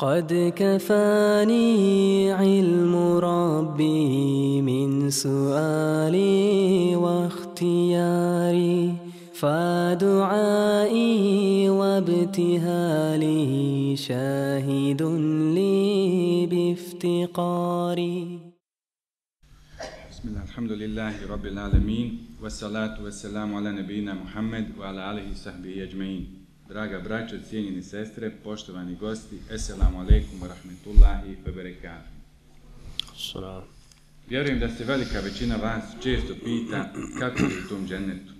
قد كفاني علم ربي من سؤالي واختياري فدعائي وابتهالي شاهد لي بافتقاري. بسم الله الحمد لله رب العالمين والصلاة والسلام على نبينا محمد وعلى آله وصحبه أجمعين. Draga braćo, cijenjeni sestre, poštovani gosti, Esselamu alaikum wa rahmetullahi wa barakatuh. Salam. Vjerujem da se velika većina vas često pita kako je u tom džennetu.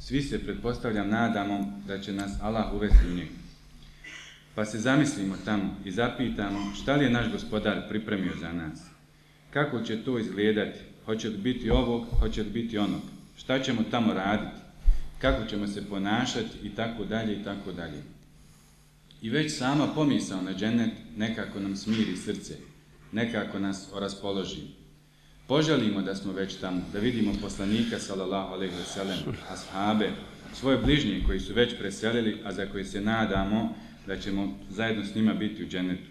Svi se, pretpostavljam, nadamo da će nas Allah uvesti u njegu. Pa se zamislimo tamo i zapitamo šta li je naš gospodar pripremio za nas. Kako će to izgledati? Hoće li biti ovog, hoće li biti onog? Šta ćemo tamo raditi? Kako ćemo se ponašati i tako dalje i tako dalje. I već sama pomisao na džennet nekako nam smiri srce, nekako nas oraspoloži. Poželimo da smo već tamo, da vidimo poslanika, sallallahu alaihi ve sellem, ashabe, svoje bližnje koji su već preselili, a za koje se nadamo da ćemo zajedno s njima biti u džennetu.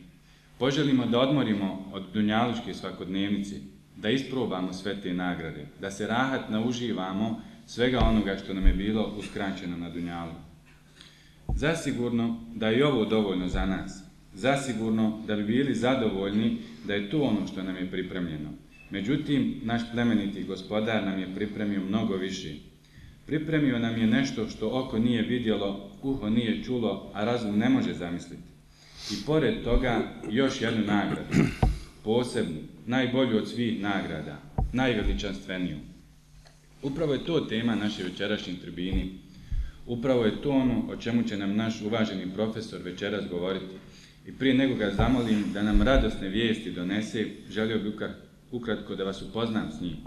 Poželimo da odmorimo od dunjalučke svakodnevnice, da isprobamo sve te nagrade, da se rahat nauživamo, svega onoga što nam je bilo uskraćeno na dunjalu. Zasigurno da je ovo dovoljno za nas. Zasigurno da bi bili zadovoljni da je to ono što nam je pripremljeno. Međutim, naš plemeniti gospodar nam je pripremio mnogo više. Pripremio nam je nešto što oko nije vidjelo, uho nije čulo, a razum ne može zamisliti. I pored toga još jednu nagradu, posebnu, najbolju od svih nagrada, najveličanstveniju. Upravo je to tema naše večerašnje tribini. Upravo je to ono o čemu će nam naš uvaženi profesor večeras govoriti. I prije nego ga zamolim da nam radosne vijesti donese, želio bih ukratko da vas upoznam s njim.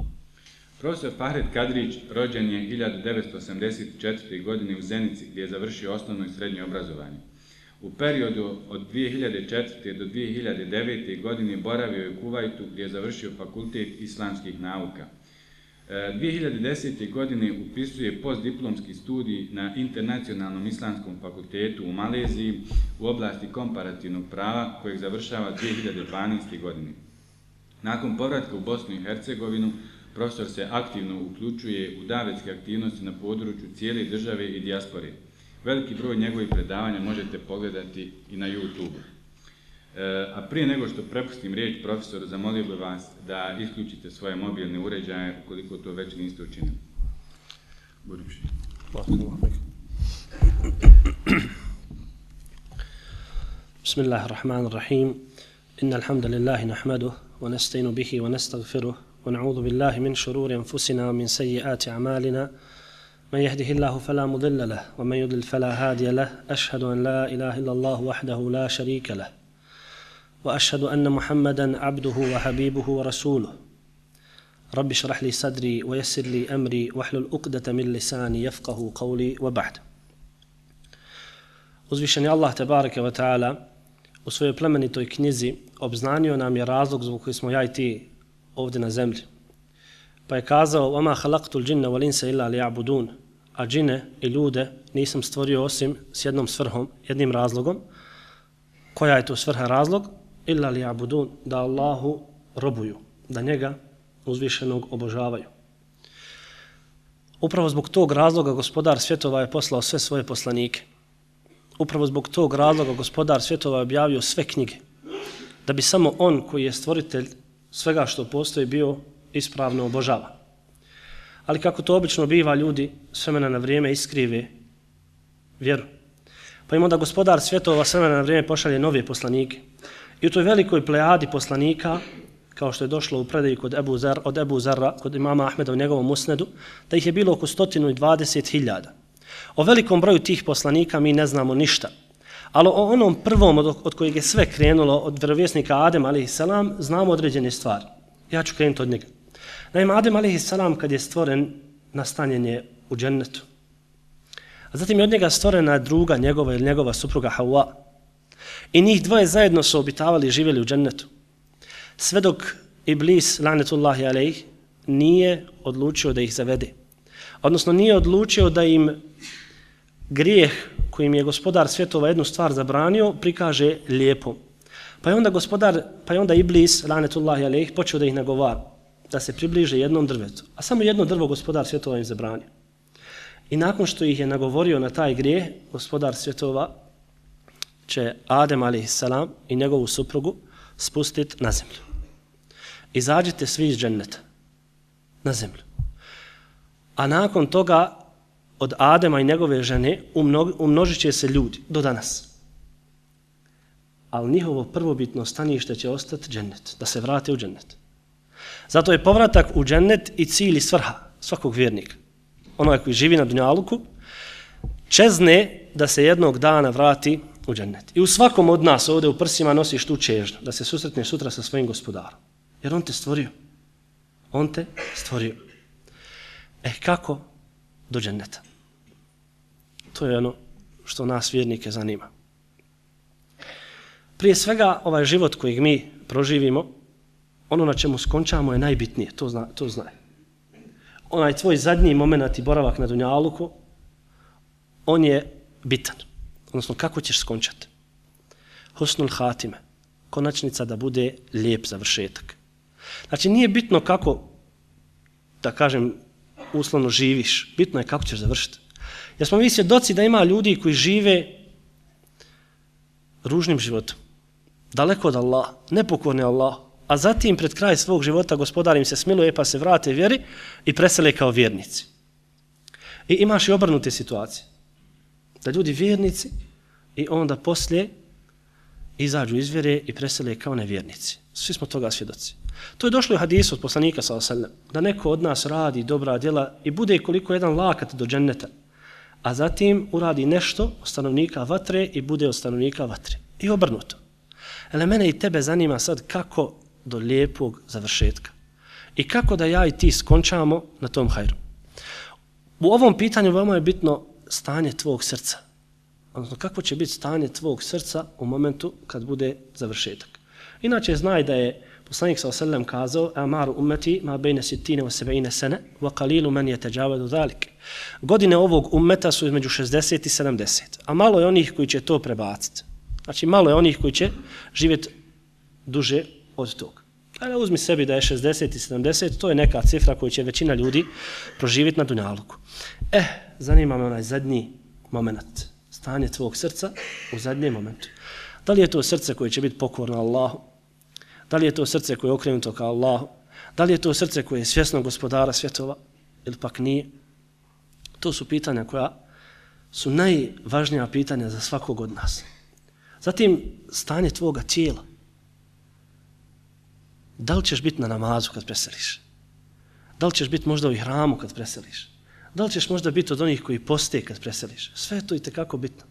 Profesor Fahret Kadrić rođen je 1984. godine u Zenici gdje je završio osnovno i srednje obrazovanje. U periodu od 2004. do 2009. godine boravio je u Kuvajtu gdje je završio fakultet islamskih nauka – 2010. godine upisuje postdiplomski studij na Internacionalnom islamskom fakultetu u Maleziji u oblasti komparativnog prava kojeg završava 2012. godine. Nakon povratka u Bosnu i Hercegovinu, profesor se aktivno uključuje u davetske aktivnosti na području cijele države i dijaspore. Veliki broj njegovih predavanja možete pogledati i na YouTube-u. E, a prije nego što prepustim riječ profesoru, zamolio bih vas da isključite svoje mobilne uređaje, ukoliko to već niste učinili. Buduće. بسم الله الرحمن الرحيم إن الحمد لله نحمده ونستين به ونستغفره ونعوذ بالله من شرور أنفسنا ومن سيئات أعمالنا من يهده الله فلا مضل له ومن يضل فلا هادي له أشهد أن لا إله إلا الله وحده لا شريك له واشهد ان محمدا عبده وحبيبه ورسوله رب اشرح لي صدري ويسر لي امري واحلل عقده من لساني يفقهوا قولي وبعد Uzvišeni Allah tebareke ve taala u svojoj plemenitoj knjizi obznanio nam je razlog zbog koji smo ja i ti ovdje na zemlji. Pa je kazao: "Wa ma khalaqtul jinna wal insa illa liya'budun." A džine i ljude nisam stvorio osim s jednom svrhom, jednim razlogom. Koja je to svrha razlog? Illa li abudun, da Allahu robuju, da njega uzvišenog obožavaju. Upravo zbog tog razloga gospodar svjetova je poslao sve svoje poslanike. Upravo zbog tog razloga gospodar svjetova je objavio sve knjige. Da bi samo on koji je stvoritelj svega što postoji bio ispravno obožava. Ali kako to obično biva ljudi s vremena na vrijeme iskrive vjeru. Pa im onda gospodar svjetova s vremena na vrijeme pošalje nove poslanike. I u toj velikoj plejadi poslanika, kao što je došlo u predaju kod Ebu Zer, od Ebu Zerra, kod imama Ahmeda u njegovom musnedu, da ih je bilo oko 120.000. O velikom broju tih poslanika mi ne znamo ništa. Ali o onom prvom od, od kojeg je sve krenulo, od vjerovjesnika Adem a.s. znamo određene stvari. Ja ću krenuti od njega. Naime, Adem a.s. kad je stvoren, nastanjen je u džennetu. A zatim je od njega stvorena druga njegova ili njegova supruga Hawa. I njih dvoje zajedno su obitavali i živjeli u džennetu. Sve dok Iblis, lanetullahi alejh, nije odlučio da ih zavede. Odnosno nije odlučio da im grijeh kojim je gospodar svjetova jednu stvar zabranio, prikaže lijepo. Pa je onda gospodar, pa je onda Iblis, lanetullahi alejh, počeo da ih nagovara, da se približe jednom drvetu. A samo jedno drvo gospodar svjetova im zabranio. I nakon što ih je nagovorio na taj grijeh, gospodar svjetova će Adem a.s. i njegovu suprugu spustiti na zemlju. Izađite svi iz dženneta na zemlju. A nakon toga od Adema i njegove žene umnožit će se ljudi do danas. Ali njihovo prvobitno stanište će ostati džennet, da se vrate u džennet. Zato je povratak u džennet i cilj i svrha svakog vjernika. Onaj koji živi na Dunjaluku, čezne da se jednog dana vrati u džennet. I u svakom od nas ovdje u prsima nosiš tu čežnju, da se susretneš sutra sa svojim gospodarom. Jer on te stvorio. On te stvorio. E kako do dženneta? To je ono što nas vjernike zanima. Prije svega, ovaj život koji mi proživimo, ono na čemu skončamo je najbitnije, to zna, to zna. Onaj tvoj zadnji moment i boravak na Dunjaluku, on je bitan. Odnosno, kako ćeš skončati? Husnul hatime, konačnica da bude lijep završetak. Znači, nije bitno kako, da kažem, uslovno živiš, bitno je kako ćeš završiti. Jer smo mi svjedoci da ima ljudi koji žive ružnim životom. Daleko od Allah, nepokorni Allah, a zatim pred kraj svog života gospodar im se smiluje pa se vrate vjeri i presele kao vjernici. I imaš i obrnute situacije. Da ljudi vjernici i onda poslije izađu iz vjere i presele kao nevjernici. Svi smo toga svjedoci. To je došlo u hadisu od poslanika sa osallam, da neko od nas radi dobra djela i bude koliko jedan lakat do dženneta, a zatim uradi nešto od stanovnika vatre i bude od stanovnika vatre. I obrnuto. Ele mene i tebe zanima sad kako do lijepog završetka. I kako da ja i ti skončamo na tom hajru. U ovom pitanju veoma je bitno stanje tvog srca. Odnosno, kako će biti stanje tvog srca u momentu kad bude završetak. Inače, znaj da je poslanik sa osallam kazao amaru ummeti ma bejne sitine o sebejne sene wa kalilu men je teđavadu dhalike. Godine ovog ummeta su između 60 i 70, a malo je onih koji će to prebaciti. Znači, malo je onih koji će živjeti duže od toga. Ali uzmi sebi da je 60 i 70, to je neka cifra koju će većina ljudi proživjeti na Dunjaluku. Eh, zanima me onaj zadnji moment, stanje tvog srca u zadnjem momentu. Da li je to srce koje će biti pokorno Allahu, Da li je to srce koje je okrenuto ka Allahu? Da li je to srce koje je svjesno gospodara svjetova? Ili pak nije? To su pitanja koja su najvažnija pitanja za svakog od nas. Zatim, stanje tvoga tijela. Da li ćeš biti na namazu kad preseliš? Da li ćeš biti možda u hramu kad preseliš? Da li ćeš možda biti od onih koji poste kad preseliš? Sve je to i tekako bitno.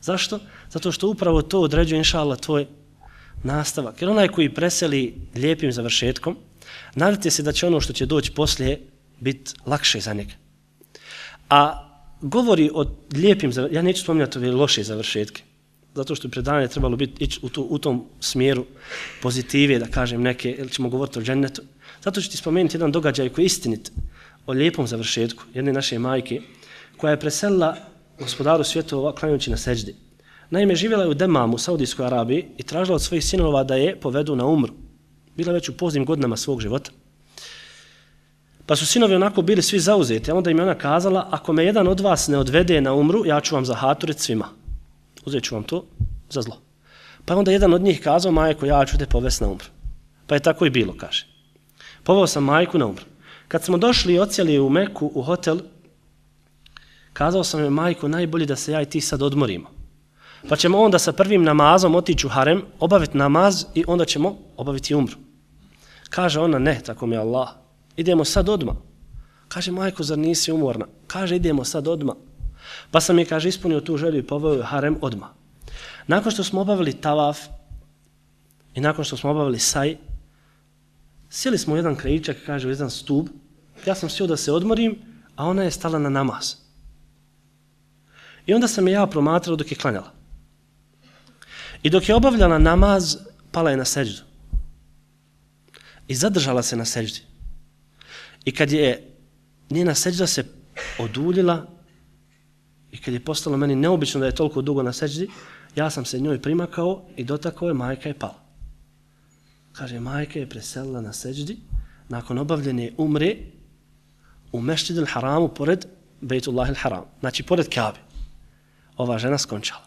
Zašto? Zato što upravo to određuje, inša Allah, tvoj nastavak. Jer onaj koji preseli lijepim završetkom, nadate se da će ono što će doći poslije biti lakše za njega. A govori o lijepim ja neću spominjati ove loše završetke, zato što predanje trebalo biti ići u, tu, u tom smjeru pozitive, da kažem neke, ili ćemo govoriti o džennetu. Zato ću ti spomenuti jedan događaj koji je istinit o lijepom završetku jedne naše majke, koja je preselila gospodaru svjetova klanjući na seđdi. Naime, živjela je u Demamu, Saudijskoj Arabiji i tražila od svojih sinova da je povedu na umru. Bila već u poznim godinama svog života. Pa su sinovi onako bili svi zauzeti, a onda im je ona kazala, ako me jedan od vas ne odvede na umru, ja ću vam zahaturit svima. Uzet ću vam to za zlo. Pa onda jedan od njih kazao, majko, ja ću te povesti na umru. Pa je tako i bilo, kaže. Povao sam majku na umru. Kad smo došli i ocijeli u Meku, u hotel, kazao sam je, majko, najbolje da se ja i ti sad odmorimo pa ćemo onda sa prvim namazom otići u harem, obaviti namaz i onda ćemo obaviti umru. Kaže ona, ne, tako mi je Allah, idemo sad odma. Kaže, majko, zar nisi umorna? Kaže, idemo sad odma. Pa sam je, kaže, ispunio tu želju i poveo harem odma. Nakon što smo obavili tavaf i nakon što smo obavili saj, sjeli smo u jedan krajičak, kaže, u jedan stub, ja sam sjeo da se odmorim, a ona je stala na namaz. I onda sam je ja promatrao dok je klanjala. I dok je obavljala namaz, pala je na seđu. I zadržala se na seđi. I kad je njena seđa se oduljila i kad je postalo meni neobično da je toliko dugo na seđdi, ja sam se njoj primakao i dotakao je majka je pala. Kaže, majka je preselila na seđdi, nakon obavljene umre u mešćid haramu pored Bejtullah il-Haram, znači pored Kabe. Ova žena skončala.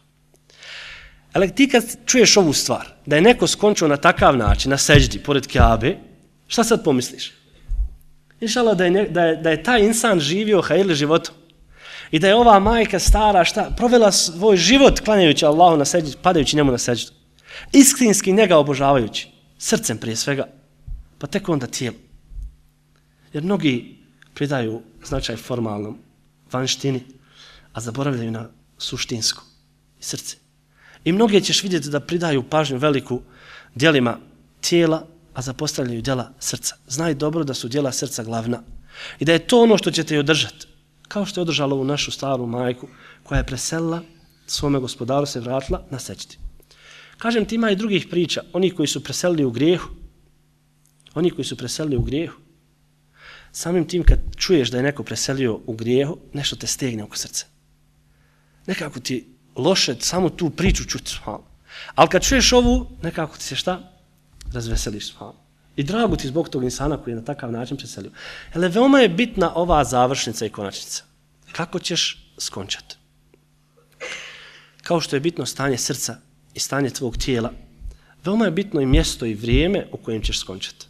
Ali ti kad čuješ ovu stvar, da je neko skončio na takav način, na seđdi, pored Kabe, šta sad pomisliš? Inšala da je, da, je, da je taj insan živio hajili životom. I da je ova majka stara, šta, provela svoj život klanjajući Allahu na seđu, padajući njemu na seđu. Iskrinski njega obožavajući, srcem prije svega, pa tek onda tijelo. Jer mnogi pridaju značaj formalnom vanštini, a zaboravljaju na suštinsku srce. I mnoge ćeš vidjeti da pridaju pažnju veliku dijelima tijela, a zapostavljaju dijela srca. Znaj dobro da su dijela srca glavna. I da je to ono što će te održati. Kao što je održala ovu našu staru majku koja je preselila svome gospodaru se vratila na sećti. Kažem ti ima i drugih priča. Oni koji su preselili u grijehu. Oni koji su preselili u grijehu. Samim tim kad čuješ da je neko preselio u grijehu, nešto te stegne oko srca. Nekako ti loše samo tu priču čuti. Ali kad čuješ ovu, nekako ti se šta? Razveseliš. I drago ti zbog tog insana koji je na takav način preselio. Ele, veoma je bitna ova završnica i konačnica. Kako ćeš skončati? Kao što je bitno stanje srca i stanje tvog tijela, veoma je bitno i mjesto i vrijeme u kojem ćeš skončati.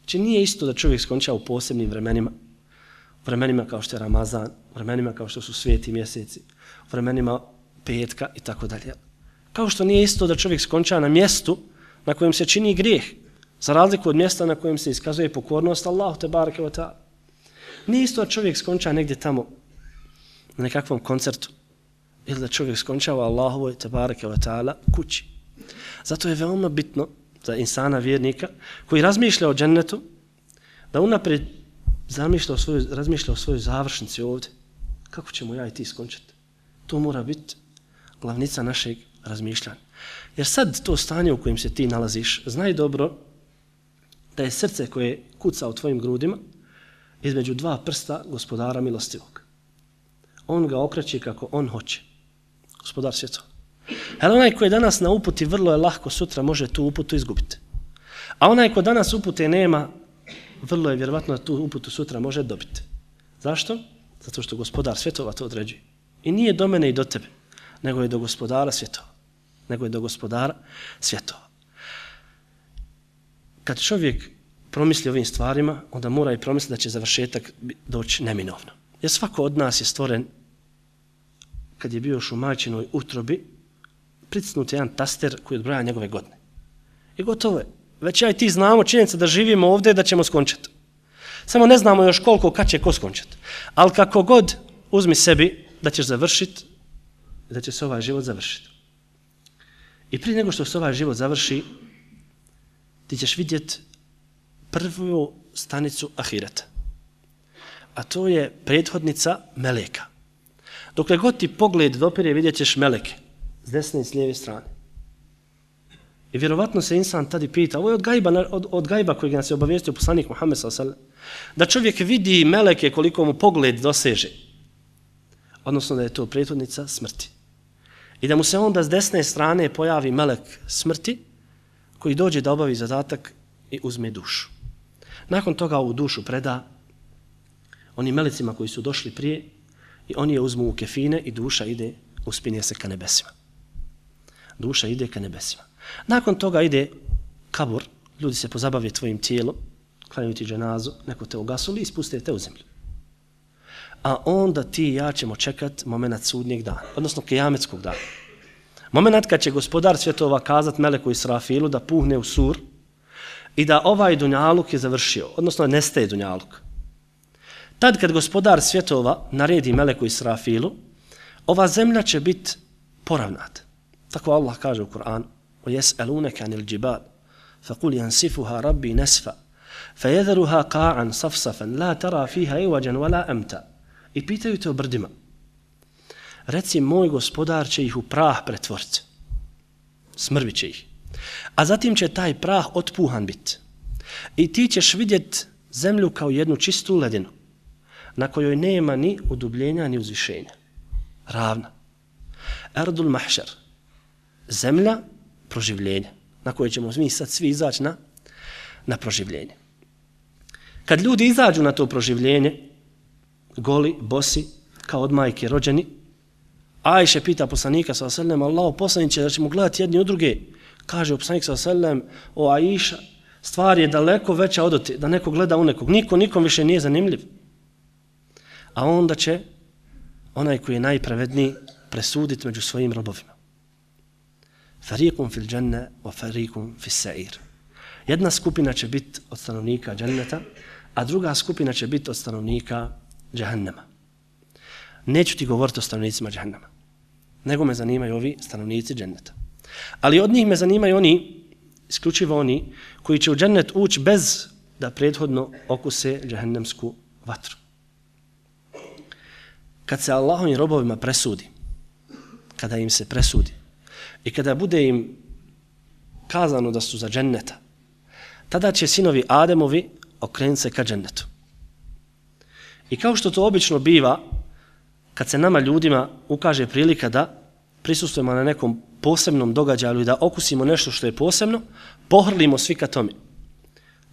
Znači nije isto da čovjek skonča u posebnim vremenima, u vremenima kao što je Ramazan, u vremenima kao što su sveti mjeseci, u vremenima petka i tako dalje. Kao što nije isto da čovjek skonča na mjestu na kojem se čini grijeh, za razliku od mjesta na kojem se iskazuje pokornost Allahu te barake wa taala. Nije isto da čovjek skonča negdje tamo na nekakvom koncertu ili da čovjek skončava Allahovoj te barake wa taala kući. Zato je veoma bitno za insana vjernika koji razmišlja o džennetu da unaprijed zamišlja o svoju, razmišlja o svojoj završnici ovdje. Kako ćemo ja i ti skončati? To mora biti glavnica našeg razmišljanja. Jer sad to stanje u kojem se ti nalaziš, znaj dobro da je srce koje kuca u tvojim grudima između dva prsta gospodara milostivog. On ga okreće kako on hoće. Gospodar svjetova. Ali onaj koji je danas na uputi vrlo je lahko, sutra može tu uputu izgubiti. A onaj ko danas upute nema, vrlo je vjerovatno da tu uputu sutra može dobiti. Zašto? Zato što gospodar svjetova to određuje. I nije do mene i do tebe, nego je do gospodara svjetova. Nego je do gospodara svjetova. Kad čovjek promisli ovim stvarima, onda mora i promisliti da će završetak doći neminovno. Jer svako od nas je stvoren kad je bio u majčinoj utrobi, pritisnuti jedan taster koji odbraja njegove godine. I gotovo je. Već ja i ti znamo činjenica da živimo ovdje da ćemo skončati. Samo ne znamo još koliko, kad će ko skončati. Ali kako god uzmi sebi da ćeš završiti, da će se ovaj život završiti. I prije nego što se ovaj život završi, ti ćeš vidjeti prvu stanicu Ahireta. A to je prethodnica Meleka. Dokle god ti pogled dopire, vidjet ćeš Meleke s desne i s lijeve strane. I vjerovatno se insan tadi pita, ovo je od gajba, od, od gajba kojeg nas je obavijestio poslanik Muhammed s.a.v. Da čovjek vidi meleke koliko mu pogled doseže. Odnosno da je to prethodnica smrti. I da mu se onda s desne strane pojavi melek smrti koji dođe da obavi zadatak i uzme dušu. Nakon toga ovu dušu preda onim melicima koji su došli prije i oni je uzmu u kefine i duša ide, uspinje se ka nebesima duša ide ka nebesima. Nakon toga ide kabur, ljudi se pozabavljaju tvojim tijelom, klanjuju ti dženazu, neko te ugasuli i spuste te u zemlju. A onda ti i ja ćemo čekat moment sudnjeg dana, odnosno kejametskog dana. Moment kad će gospodar svjetova kazat Meleku Israfilu da puhne u sur i da ovaj dunjaluk je završio, odnosno nestaje dunjaluk. Tad kad gospodar svjetova naredi Meleku Israfilu, ova zemlja će biti poravnata. Tako Allah kaže u Kur'an وَيَسْأَلُونَكَ عَنِ الْجِبَالِ فَقُلْ يَنْسِفُهَا رَبِّي نَسْفًا فَيَذَرُهَا قَاعًا صَفْصَفًا لَا تَرَى فِيهَا اِوَجًا وَلَا أَمْتَ I pitaju te o brdima. Reci, moj gospodar će ih u prah pretvoriti. Smrvit će ih. A zatim će taj prah otpuhan bit. I ti ćeš vidjet zemlju kao jednu čistu ledinu, na kojoj nema ni udubljenja ni uzvišenja. Ravna. Erdul mahšer. zemlja proživljenja na kojoj ćemo mi sad svi izaći na na proživljenje. Kad ljudi izađu na to proživljenje, goli, bosi, kao od majke rođeni, Ajše pita poslanika sa selem, Allah poslaniće da ćemo gledati jedni od druge. Kaže poslanik sa selem, o Ajša, stvar je daleko veća od te, da neko gleda u nekog. Niko nikom više nije zanimljiv. A onda će onaj koji je najpravedniji presuditi među svojim robovima. Farikum fil dženne wa farikum fil sa'ir. Jedna skupina će biti od stanovnika dženneta, a druga skupina će biti od stanovnika džahannama. Neću ti govoriti o stanovnicima džahannama, nego me zanimaju ovi stanovnici dženneta. Ali od njih me zanimaju oni, isključivo oni, koji će u džennet ući bez da prethodno okuse džahennemsku vatru. Kad se Allahovim robovima presudi, kada im se presudi, i kada bude im kazano da su za dženneta, tada će sinovi Ademovi okrenuti se ka džennetu. I kao što to obično biva, kad se nama ljudima ukaže prilika da prisustujemo na nekom posebnom događaju i da okusimo nešto što je posebno, pohrlimo svi ka tome.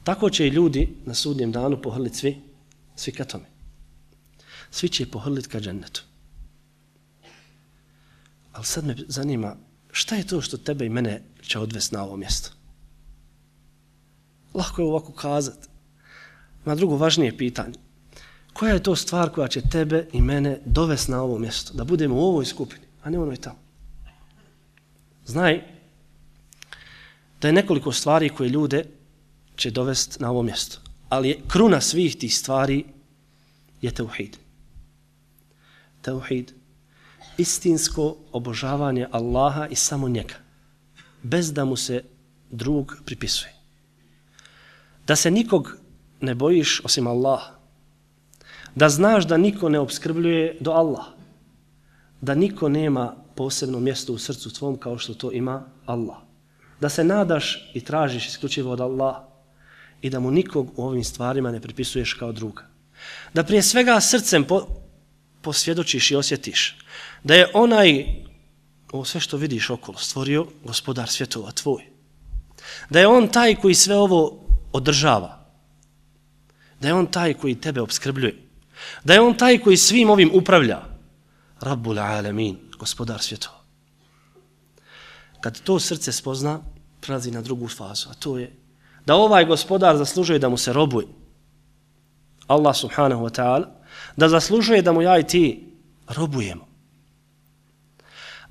Tako će i ljudi na sudnjem danu pohrliti svi, svi ka tome. Svi će pohrliti ka džennetu. Ali sad me zanima, šta je to što tebe i mene će odvesti na ovo mjesto? Lako je ovako kazati. Ma drugo važnije pitanje. Koja je to stvar koja će tebe i mene dovesti na ovo mjesto? Da budemo u ovoj skupini, a ne onoj tamo. Znaj da je nekoliko stvari koje ljude će dovesti na ovo mjesto. Ali je kruna svih tih stvari je teuhid. Teuhid. Istinsko obožavanje Allaha i samo njega. Bez da mu se drug pripisuje. Da se nikog ne bojiš osim Allaha da znaš da niko ne obskrbljuje do Allah, da niko nema posebno mjesto u srcu tvom kao što to ima Allah, da se nadaš i tražiš isključivo od Allah i da mu nikog u ovim stvarima ne pripisuješ kao druga. Da prije svega srcem po, posvjedočiš i osjetiš da je onaj, ovo sve što vidiš okolo, stvorio gospodar svjetova tvoj. Da je on taj koji sve ovo održava. Da je on taj koji tebe obskrbljuje. Da je on taj koji svim ovim upravlja. Rabbul alamin, gospodar svjetova. Kad to srce spozna, prelazi na drugu fazu, a to je da ovaj gospodar zaslužuje da mu se robuje. Allah subhanahu wa ta'ala, da zaslužuje da mu ja i ti robujemo.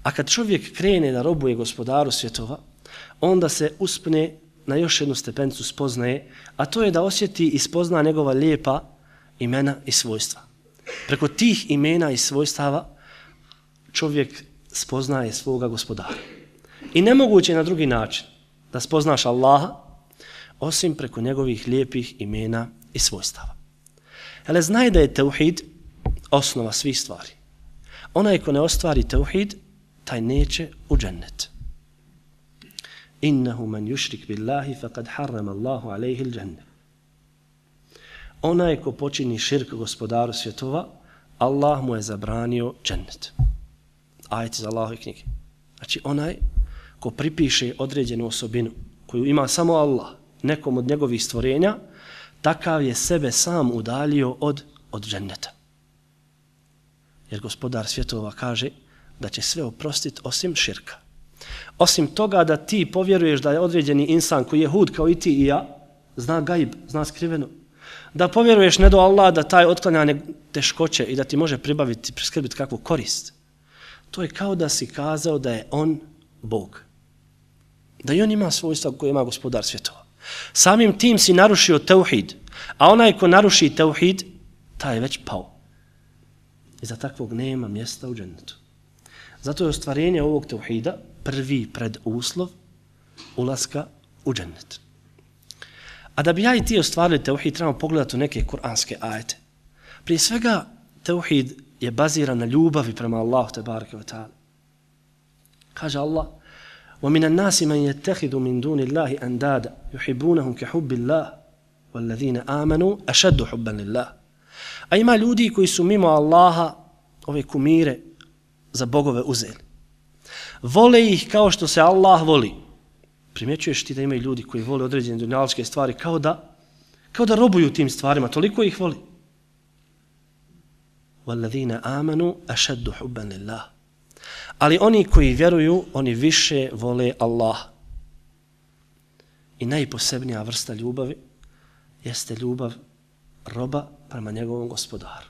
A kad čovjek krene da robuje gospodaru svjetova, onda se uspne na još jednu stepencu spoznaje, a to je da osjeti i spozna njegova lijepa imena i svojstva. Preko tih imena i svojstava čovjek spoznaje svoga gospodara. I nemoguće je na drugi način da spoznaš Allaha osim preko njegovih lijepih imena i svojstava. Hele, znaj da je teuhid osnova svih stvari. Onaj ko ne ostvari teuhid, taj neće u džennet. Innahu man yushrik billahi faqad harrama Allahu alayhi al-jannah onaj ko počini širk gospodaru svjetova, Allah mu je zabranio džennet. Ajte za Allahove knjige. Znači onaj ko pripiše određenu osobinu koju ima samo Allah nekom od njegovih stvorenja, takav je sebe sam udalio od, od dženneta. Jer gospodar svjetova kaže da će sve oprostiti osim širka. Osim toga da ti povjeruješ da je određeni insan koji je hud kao i ti i ja, zna gaib, zna skriveno, da povjeruješ ne do Allah da taj otklanjanje teškoće i da ti može pribaviti, priskrbiti kakvu korist. To je kao da si kazao da je on Bog. Da i on ima svojstva koje ima gospodar svjetova. Samim tim si narušio teuhid, a onaj ko naruši teuhid, taj je već pao. I za takvog nema mjesta u džennetu. Zato je ostvarenje ovog teuhida prvi pred uslov ulaska u džennetu. A da bi ja i ti ostvarili teuhid, trebamo pogledati u neke kuranske ajete. Prije svega, teuhid je baziran na ljubavi prema Allahu te barke wa ta'ala. Kaže Allah, وَمِنَ النَّاسِ مَنْ يَتَّخِذُ مِنْ دُونِ اللَّهِ أَنْدَادَ يُحِبُونَهُمْ كَحُبِّ اللَّهِ وَالَّذِينَ آمَنُوا أَشَدُّ حُبًّا lillah." A ima ljudi koji su mimo Allaha ove kumire za bogove uzeli. Vole ih kao što se Allah voli primjećuješ ti da imaju ljudi koji vole određene dunjaličke stvari kao da, kao da robuju tim stvarima, toliko ih voli. وَالَّذِينَ آمَنُوا أَشَدُّ حُبًّا لِلَّهِ Ali oni koji vjeruju, oni više vole Allah. I najposebnija vrsta ljubavi jeste ljubav roba prema njegovom gospodaru.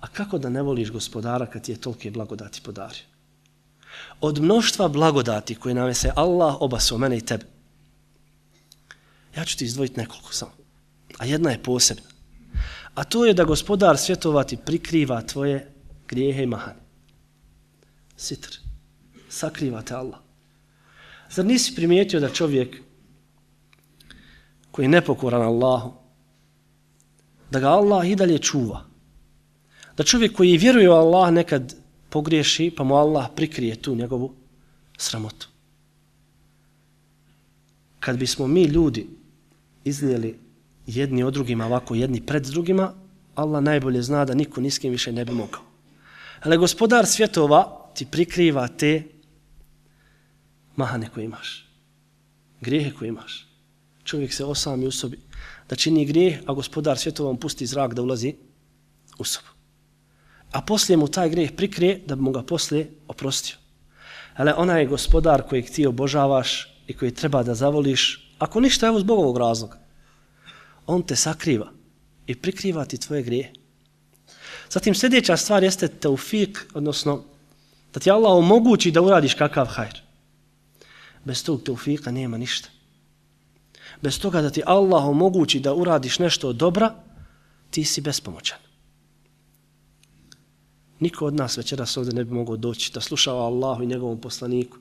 A kako da ne voliš gospodara kad ti je tolike blagodati podario? Od mnoštva blagodati koje nam je se Allah obasao, mene i tebe, ja ću ti izdvojiti nekoliko samo. A jedna je posebna. A to je da gospodar svjetovati prikriva tvoje grijehe i mahane. Sitr. Sakriva te Allah. Zar nisi primijetio da čovjek koji je nepokoran Allahu, da ga Allah i dalje čuva. Da čovjek koji vjeruje u Allah nekad pogriješi, pa mu Allah prikrije tu njegovu sramotu. Kad bismo mi ljudi izlijeli jedni od drugima ovako, jedni pred drugima, Allah najbolje zna da niko niskim više ne bi mogao. Ali gospodar svjetova ti prikriva te mahane koje imaš. Grijehe koje imaš. Čovjek se osami u sobi da čini grijeh, a gospodar svjetova mu pusti zrak da ulazi u sobu. A poslije mu taj greh prikrije da bi mu ga poslije oprostio. Ale ona je gospodar kojeg ti obožavaš i koji treba da zavoliš, ako ništa, evo zbog ovog razloga on te sakriva i prikriva ti tvoje grije. Zatim sljedeća stvar jeste teufik, odnosno da ti Allah omogući da uradiš kakav hajr. Bez tog teufika nema ništa. Bez toga da ti Allah omogući da uradiš nešto dobra, ti si bespomoćan. Niko od nas večeras ovdje ne bi mogao doći da slušava Allahu i njegovom poslaniku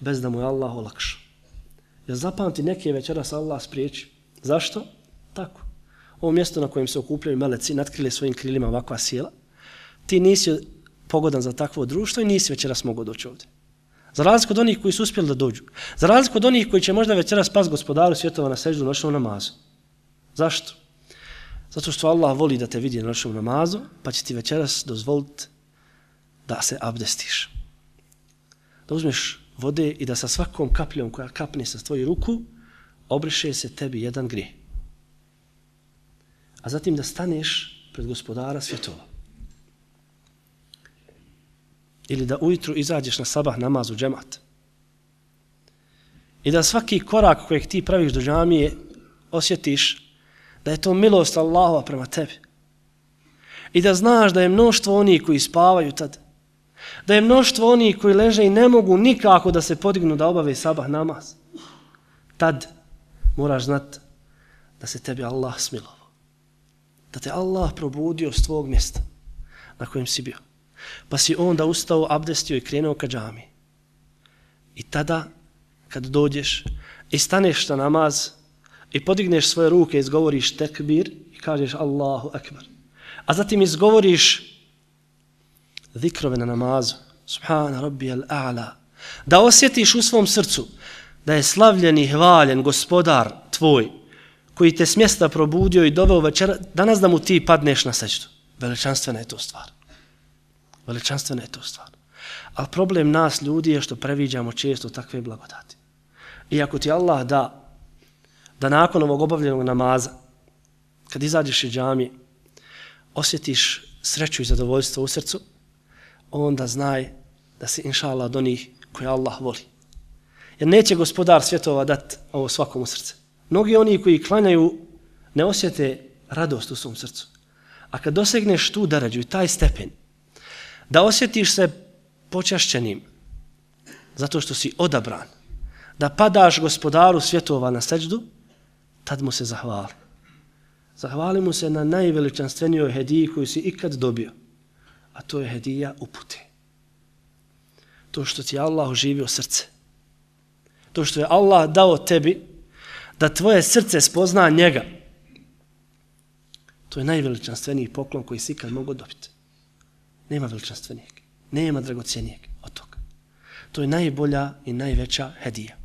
bez da mu je Allah olakšao. Ja zapamti neke večeras Allah spriječi. Zašto? Tako. Ovo mjesto na kojem se okupljaju meleci, natkrili svojim krilima ovakva sila, ti nisi pogodan za takvo društvo i nisi večeras mogao doći ovdje. Za razliku od onih koji su uspjeli da dođu. Za razliku od onih koji će možda večeras spas gospodaru svjetova na seždu noćnom namazu. Zašto? Zato što Allah voli da te vidi na noćnom namazu, pa će ti večeras dozvoliti da se abdestiš. Da uzmeš vode i da sa svakom kapljom koja kapne sa tvoju ruku, obriše se tebi jedan grije. a zatim da staneš pred gospodara svjetova. Ili da ujutru izađeš na sabah namaz u džemat. I da svaki korak kojeg ti praviš do džamije osjetiš da je to milost Allahova prema tebi. I da znaš da je mnoštvo oni koji spavaju tad. Da je mnoštvo oni koji leže i ne mogu nikako da se podignu da obave sabah namaz. Tad moraš znat da se tebi Allah smilovao. da te Allah probudio s tvog mjesta na kojem si bio. Pa si onda ustao, abdestio i krenuo ka džami. I tada, kad dođeš i staneš na namaz i podigneš svoje ruke i izgovoriš tekbir i kažeš Allahu akbar. A zatim izgovoriš zikrove na namazu. Subhana rabbi al-a'la. Da osjetiš u svom srcu da je slavljen i hvaljen gospodar tvoj koji te s mjesta probudio i doveo večera, danas da mu ti padneš na sećtu. Veličanstvena je to stvar. Veličanstvena je to stvar. Ali problem nas ljudi je što previđamo često takve blagodati. I ako ti Allah da, da nakon ovog obavljenog namaza, kad izađeš iz džamije, osjetiš sreću i zadovoljstvo u srcu, onda znaj da si inša Allah do njih koje Allah voli. Jer neće gospodar svjetova dati ovo svakom u srce. Mnogi oni koji klanjaju ne osjete radost u svom srcu. A kad dosegneš tu darađu i taj stepen, da osjetiš se počašćenim zato što si odabran, da padaš gospodaru svjetova na seđdu, tad mu se zahvali. Zahvali mu se na najveličanstvenijoj hediji koju si ikad dobio, a to je hedija upute. To što ti Allah oživio srce. To što je Allah dao tebi da tvoje srce spozna njega. To je najveličanstveniji poklon koji si ikad mogu dobiti. Nema veličanstvenijeg. Nema dragocijenijeg od toga. To je najbolja i najveća hedija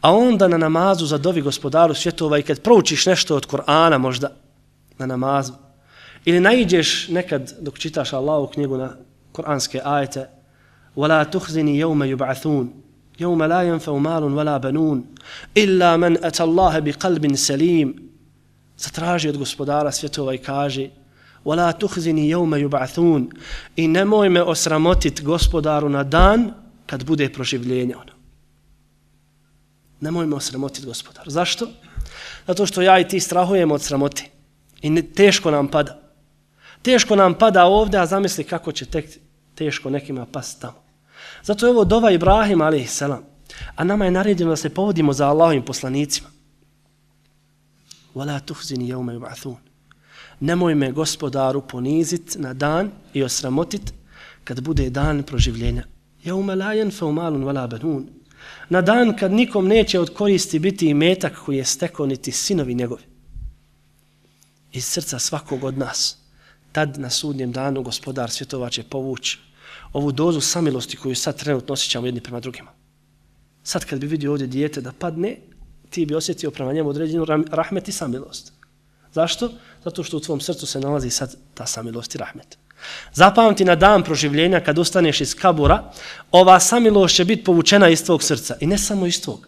A onda na namazu zadovi gospodaru svjetova i kad proučiš nešto od Korana možda na namazu ili naiđeš nekad dok čitaš Allahu knjigu na koranske ajete وَلَا تُخْزِنِ يَوْمَ يُبْعَثُونَ يوم لا ينفع مال ولا بنون إلا من أتى الله بقلب سليم zatraži od gospodara svjetova i kaže ولا تخزني يوم يبعثون i nemoj me osramotit gospodaru na dan kad bude proživljenje ono. Nemoj me gospodar. Zašto? Zato što ja i ti strahujemo od sramote. I ne, teško nam pada. Teško nam pada ovdje, a zamisli kako će tek teško nekima pasti tamo. Zato je ovo dova Ibrahim, ali selam. A nama je naredljeno da se povodimo za Allahovim poslanicima. Wala tuhzini jevme yub'athun. Nemoj me gospodaru ponizit na dan i osramotit kad bude dan proživljenja. Jevme la jenfeu malun wala banun. Na dan kad nikom neće od koristi biti i metak koji je stekao niti sinovi njegovi. Iz srca svakog od nas, tad na sudnjem danu gospodar svjetova će povući ovu dozu samilosti koju sad trenutno osjećamo jedni prema drugima. Sad kad bi vidio ovdje dijete da padne, ti bi osjetio prema njemu određenu rahmet i samilost. Zašto? Zato što u tvom srcu se nalazi sad ta samilost i rahmet. Zapamti na dan proživljenja kad ustaneš iz kabura, ova samilost će biti povučena iz tvog srca. I ne samo iz tvog,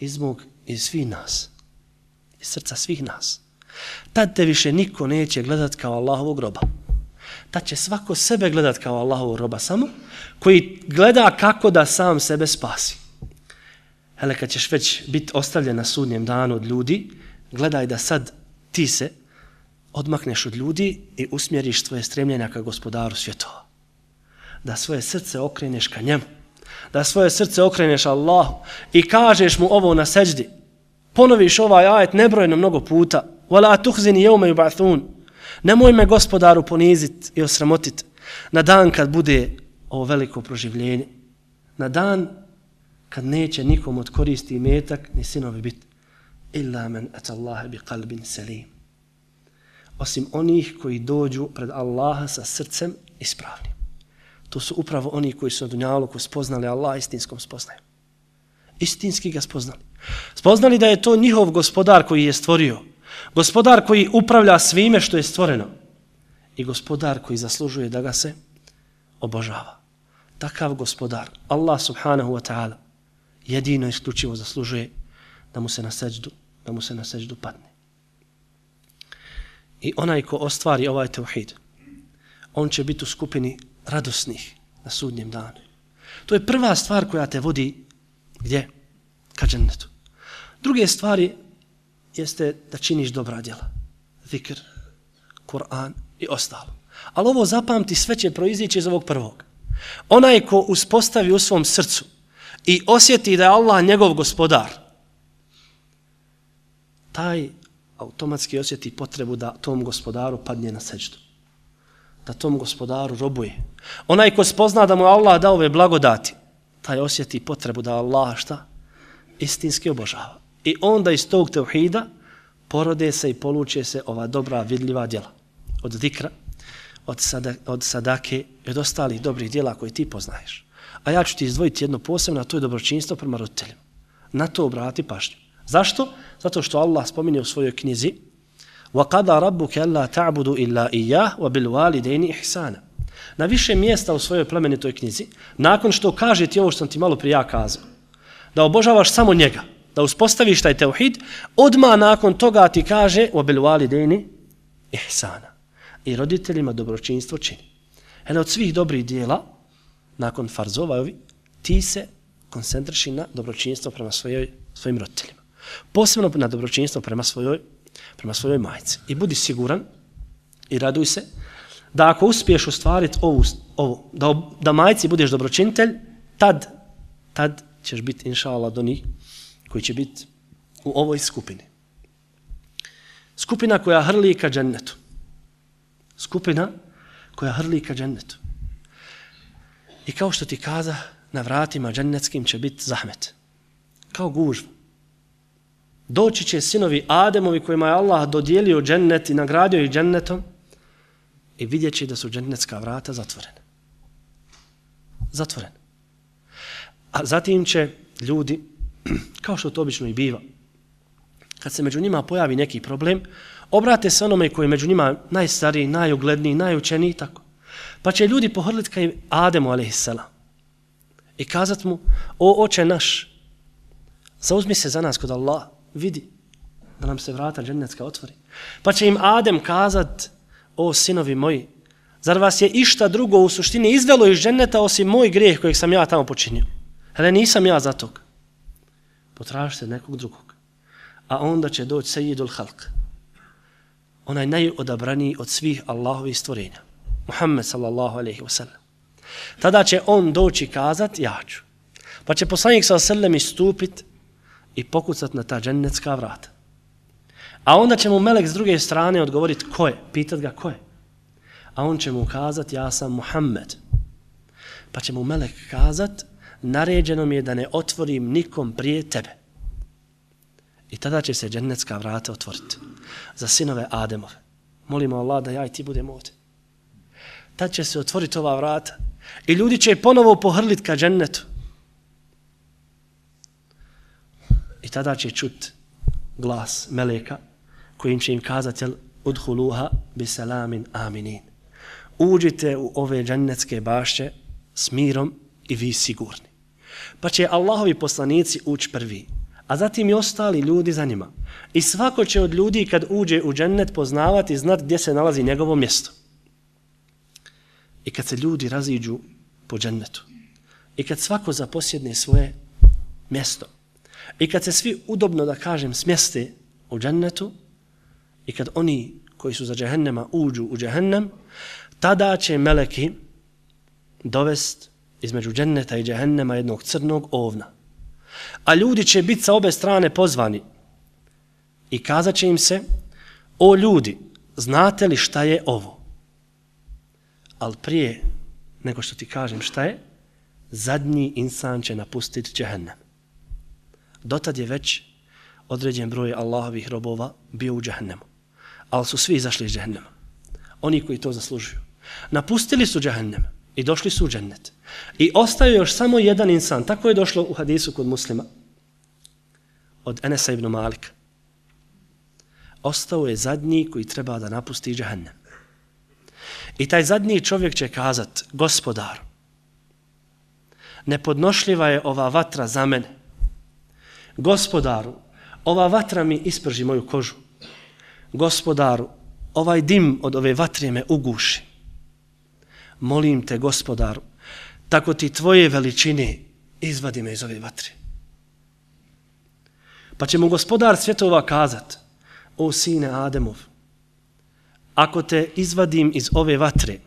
iz mog, iz svih nas. Iz srca svih nas. Tad te više niko neće gledat kao Allahovog groba tad će svako sebe gledat kao Allahov roba samo, koji gleda kako da sam sebe spasi. Hele, kad ćeš već biti ostavljen na sudnjem danu od ljudi, gledaj da sad ti se odmakneš od ljudi i usmjeriš svoje stremljenja ka gospodaru svjetova. Da svoje srce okreneš ka njemu. Da svoje srce okreneš Allahu i kažeš mu ovo na seđdi. Ponoviš ovaj ajet nebrojno mnogo puta. Wala tuhzini yawma yubathun. Nemoj me gospodaru ponizit i osramotit na dan kad bude ovo veliko proživljenje. Na dan kad neće nikom od koristi metak ni sinovi bit. Illa men atallaha bi kalbin selim. Osim onih koji dođu pred Allaha sa srcem ispravnim. To su upravo oni koji su na Dunjaluku spoznali Allah istinskom spoznaju. Istinski ga spoznali. Spoznali da je to njihov gospodar koji je stvorio Gospodar koji upravlja svime što je stvoreno. I gospodar koji zaslužuje da ga se obožava. Takav gospodar, Allah subhanahu wa ta'ala, jedino isključivo zaslužuje da mu se na seđdu, da mu se na seđdu padne. I onaj ko ostvari ovaj tevhid, on će biti u skupini radosnih na sudnjem danu. To je prva stvar koja te vodi gdje? Ka džennetu. Druge stvari jeste da činiš dobra djela. Zikr, Kur'an i ostalo. Ali ovo zapamti sve će proizići iz ovog prvog. Onaj ko uspostavi u svom srcu i osjeti da je Allah njegov gospodar, taj automatski osjeti potrebu da tom gospodaru padne na seđdu. Da tom gospodaru robuje. Onaj ko spozna da mu Allah dao ove blagodati, taj osjeti potrebu da Allah šta? Istinski obožava. I onda iz tog teuhida porode se i poluče se ova dobra vidljiva djela. Od zikra, od, sada, od sadake i od ostalih dobrih djela koje ti poznaješ. A ja ću ti izdvojiti jedno posebno, a to je dobročinstvo prema roditeljima. Na to obrati pažnju. Zašto? Zato što Allah spominje u svojoj knjizi وَقَدَا رَبُّكَ أَلَّا تَعْبُدُ إِلَّا إِيَّهُ وَبِلْوَالِدَيْنِ إِحْسَانَ Na više mjesta u svojoj plemenitoj knjizi, nakon što kaže ti ovo što sam ti malo prije ja kazao, da obožavaš samo njega, da uspostaviš taj teuhid, odma nakon toga ti kaže u bil walidejni ihsana. I roditeljima dobročinstvo čini. Hele, od svih dobrih dijela, nakon farzova ovi, ti se koncentriši na dobročinstvo prema svojoj, svojim roditeljima. Posebno na dobročinstvo prema svojoj, prema svojoj majici. I budi siguran i raduj se da ako uspiješ ostvariti ovu, ovu da, da majici budeš dobročinitelj, tad, tad ćeš biti, inša Allah, do njih koji će biti u ovoj skupini. Skupina koja hrli ka džennetu. Skupina koja hrli ka džennetu. I kao što ti kaza, na vratima džennetskim će biti zahmet. Kao gužva. Doći će sinovi Ademovi kojima je Allah dodijelio džennet i nagradio ih džennetom i vidjet će da su džennetska vrata zatvorena. Zatvorena. A zatim će ljudi kao što to obično i biva, kad se među njima pojavi neki problem, obrate se onome koji je među njima najstariji, najugledniji, najučeniji, tako. Pa će ljudi pohrliti kaj Ademu, a.s. i kazat mu, o oče naš, zauzmi se za nas kod Allaha vidi da nam se vrata džennetska otvori. Pa će im Adem kazat, o sinovi moji, zar vas je išta drugo u suštini izvelo iz dženneta osim moj grijeh kojeg sam ja tamo počinio? Hele, nisam ja za tog. Potražite nekog drugog. A onda će doći Sejidul Halk. Onaj najodabraniji od svih Allahovih stvorenja. Muhammed sallallahu alaihi wa sallam. Tada će on doći kazat, ja ću. Pa će poslanik sallallahu alaihi wa sallam i pokucat na ta džennetska vrata. A onda će mu melek s druge strane odgovoriti ko je, pitat ga ko je. A on će mu kazat, ja sam Muhammed. Pa će mu melek kazat, naređeno mi je da ne otvorim nikom prije tebe. I tada će se džennetska vrata otvoriti za sinove Ademove. Molimo Allah da ja i ti budemo ovdje. Tad će se otvoriti ova vrata i ljudi će ponovo pohrliti ka džennetu. I tada će čut glas meleka kojim će im kazati udhuluha bi salamin aminin. Uđite u ove džennetske bašće s mirom i vi sigurni. Pa će Allahovi poslanici ući prvi, a zatim i ostali ljudi za njima. I svako će od ljudi kad uđe u džennet poznavati i znati gdje se nalazi njegovo mjesto. I kad se ljudi raziđu po džennetu, i kad svako zaposjedne svoje mjesto, i kad se svi udobno, da kažem, smjeste u džennetu, i kad oni koji su za džehennema uđu u džehennem, tada će meleki dovest između dženneta i džehennema jednog crnog ovna. A ljudi će biti sa obe strane pozvani i kazat će im se, o ljudi, znate li šta je ovo? Ali prije nego što ti kažem šta je, zadnji insan će napustiti džehennem. Dotad je već određen broj Allahovih robova bio u džahnemu. Ali su svi izašli iz džahnema. Oni koji to zaslužuju. Napustili su džahnem i došli su u džennet. I ostaju još samo jedan insan. Tako je došlo u hadisu kod muslima. Od Enesa ibn Malika. Ostao je zadnji koji treba da napusti džahnem. I taj zadnji čovjek će kazat, gospodar, nepodnošljiva je ova vatra za mene. Gospodaru, ova vatra mi isprži moju kožu. Gospodaru, ovaj dim od ove vatre me uguši. Molim te, gospodaru, tako ti tvoje veličine izvadi me iz ove vatre. Pa će mu gospodar svjetova kazat, o sine Ademov, ako te izvadim iz ove vatre,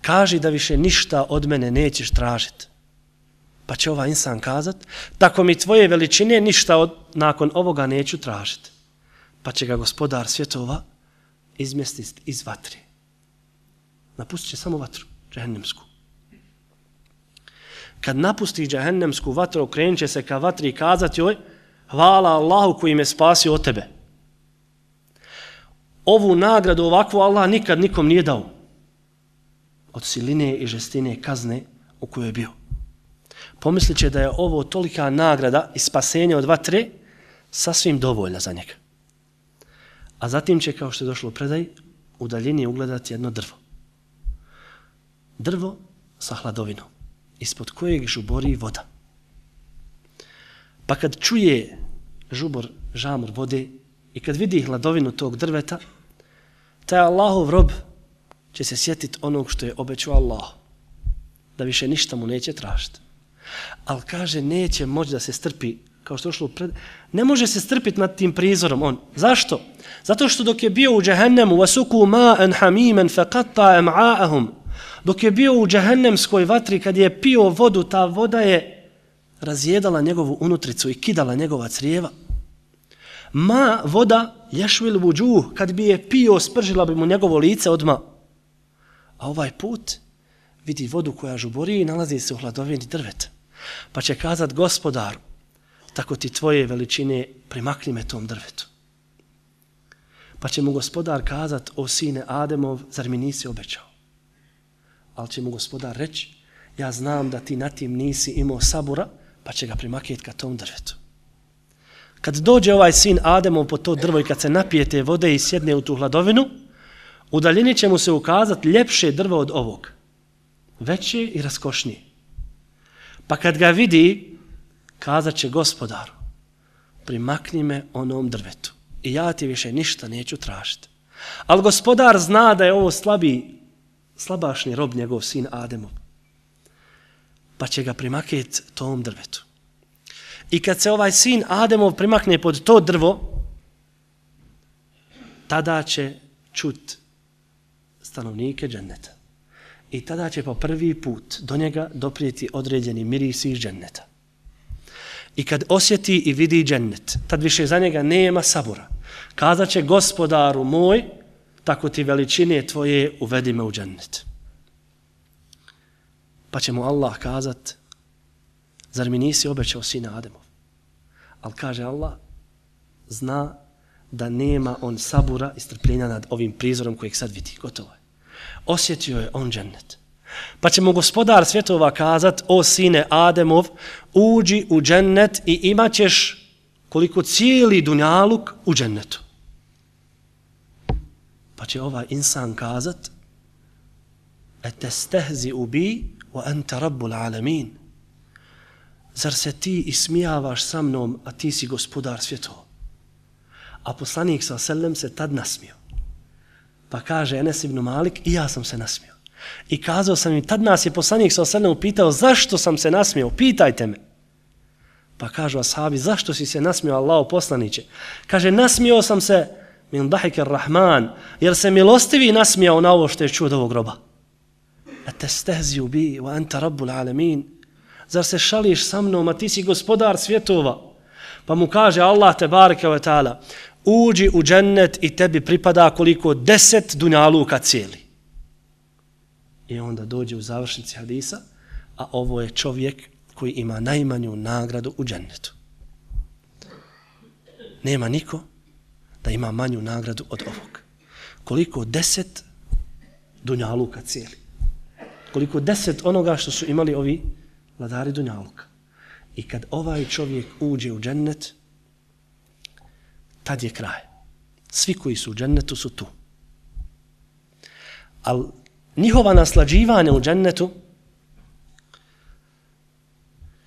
kaži da više ništa od mene nećeš tražiti. Pa će ovaj insan kazat, tako mi tvoje veličine ništa od, nakon ovoga neću tražiti. Pa će ga gospodar svjetova izmjestiti iz vatre. Napustit će samo vatru, džehennemsku. Kad napusti džehennemsku vatru, okrenut će se ka vatri i kazati joj, hvala Allahu koji me spasio od tebe ovu nagradu ovakvu Allah nikad nikom nije dao. Od siline i žestine kazne u kojoj je bio. Pomislit će da je ovo tolika nagrada i spasenje od vatre sasvim dovoljna za njega. A zatim će, kao što je došlo u predaj, u daljini ugledati jedno drvo. Drvo sa hladovinom, ispod kojeg žubori voda. Pa kad čuje žubor, žamor vode i kad vidi hladovinu tog drveta, taj Allahov rob će se sjetiti onog što je obećao Allah. Da više ništa mu neće tražiti. Ali kaže, neće moći da se strpi, kao što je ušlo pred... Ne može se strpiti nad tim prizorom on. Zašto? Zato što dok je bio u džehennemu, vasuku ma'an hamimen faqatta em'a'ahum, dok je bio u džehennemskoj vatri, kad je pio vodu, ta voda je razjedala njegovu unutricu i kidala njegova crijeva. Ma voda ješvil vuđuh, kad bi je pio, spržila bi mu njegovo lice odma. A ovaj put vidi vodu koja žubori i nalazi se u hladovini drveta. Pa će kazat gospodar, tako ti tvoje veličine primakni me tom drvetu. Pa će mu gospodar kazat, o sine Ademov, zar mi nisi obećao? Ali će mu gospodar reći, ja znam da ti na tim nisi imao sabura, pa će ga primaketi ka tom drvetu. Kad dođe ovaj sin Ademov po to drvo i kad se napije te vode i sjedne u tu hladovinu, u daljini će mu se ukazati ljepše drvo od ovog. Veće i raskošnije. Pa kad ga vidi, kazat će gospodaru, primakni me onom drvetu i ja ti više ništa neću tražiti. Ali gospodar zna da je ovo slabi, slabašni rob njegov sin Ademov. Pa će ga primaketi tom drvetu. I kad se ovaj sin Ademov primakne pod to drvo, tada će čut stanovnike dženneta. I tada će po prvi put do njega doprijeti određeni mirisi iz dženneta. I kad osjeti i vidi džennet, tad više za njega nema sabora. Kazat će gospodaru moj, tako ti veličine tvoje uvedi me u džennet. Pa će mu Allah kazat, zar mi nisi obećao sina Ademov? Ali kaže Allah, zna da nema on sabura i strpljenja nad ovim prizorom kojeg sad vidi. Gotovo je. Osjetio je on džennet. Pa će mu gospodar svjetova kazat, o sine Ademov, uđi u džennet i imat ćeš koliko cijeli dunjaluk u džennetu. Pa će ovaj insan kazat, ete stehzi ubi wa anta rabbul alamin. Zar se ti ismijavaš sa mnom, a ti si gospodar svjetova? A poslanik sa selem se tad nasmio. Pa kaže Enes ibn Malik, i ja sam se nasmio. I kazao sam im, tad nas je poslanik sa selem upitao, zašto sam se nasmio? Pitajte me. Pa kažu ashabi, zašto si se nasmio Allahu poslaniće? Kaže, nasmio sam se min dahike rahman, jer se milostivi nasmijao na ovo što je čuo od ovog groba. A te stehzi ubi, wa anta rabbul alamin. Zar se šališ sa mnom, a ti si gospodar svjetova? Pa mu kaže Allah te bareke ve ta'ala, uđi u džennet i tebi pripada koliko deset dunjaluka cijeli. I onda dođe u završnici hadisa, a ovo je čovjek koji ima najmanju nagradu u džennetu. Nema niko da ima manju nagradu od ovog. Koliko deset dunjaluka cijeli. Koliko deset onoga što su imali ovi vladari dunjaluka. I kad ovaj čovjek uđe u džennet, tad je kraj. Svi koji su u džennetu su tu. Al njihova naslađivanja u džennetu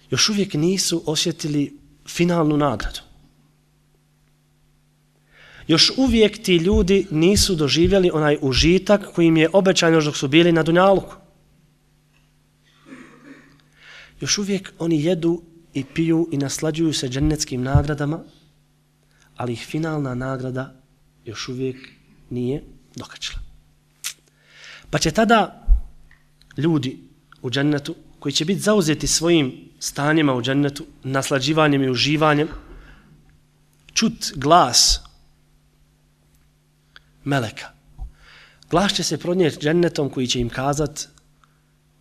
još uvijek nisu osjetili finalnu nagradu. Još uvijek ti ljudi nisu doživjeli onaj užitak koji im je obećan još dok su bili na Dunjaluku. Još uvijek oni jedu i piju i naslađuju se džennetskim nagradama, ali ih finalna nagrada još uvijek nije dokačila. Pa će tada ljudi u džennetu koji će biti zauzeti svojim stanjima u džennetu, naslađivanjem i uživanjem, čut glas meleka. Glas će se prodnijeti džennetom koji će im kazat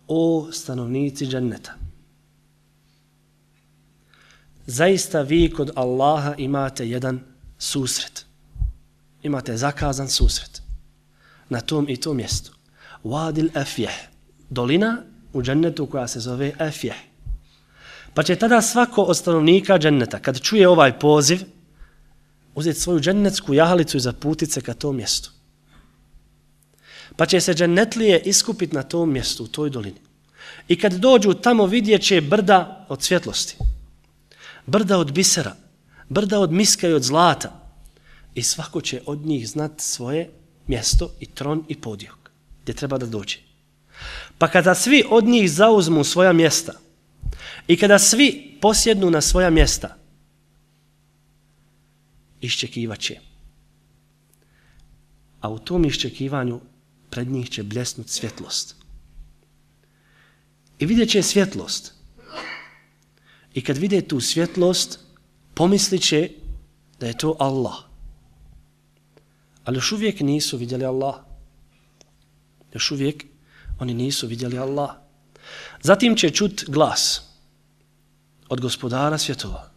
o stanovnici dženneta zaista vi kod Allaha imate jedan susret. Imate zakazan susret. Na tom i tom mjestu. Wadil Afjeh. Dolina u džennetu koja se zove Afjeh. Pa će tada svako od stanovnika dženneta, kad čuje ovaj poziv, uzeti svoju džennetsku jahalicu i zaputit se ka tom mjestu. Pa će se džennetlije iskupiti na tom mjestu, u toj dolini. I kad dođu tamo vidjet će brda od svjetlosti brda od bisera, brda od miska i od zlata. I svako će od njih znat svoje mjesto i tron i podijok gdje treba da dođe. Pa kada svi od njih zauzmu svoja mjesta i kada svi posjednu na svoja mjesta, iščekivaće. A u tom iščekivanju pred njih će bljesnut svjetlost. I vidjet će svjetlost. I kad vide tu svjetlost, pomislit će da je to Allah. Ali još uvijek nisu vidjeli Allah. Još uvijek oni nisu vidjeli Allah. Zatim će čut glas od gospodara svjetova.